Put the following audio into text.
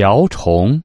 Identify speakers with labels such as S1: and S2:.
S1: 瓢虫。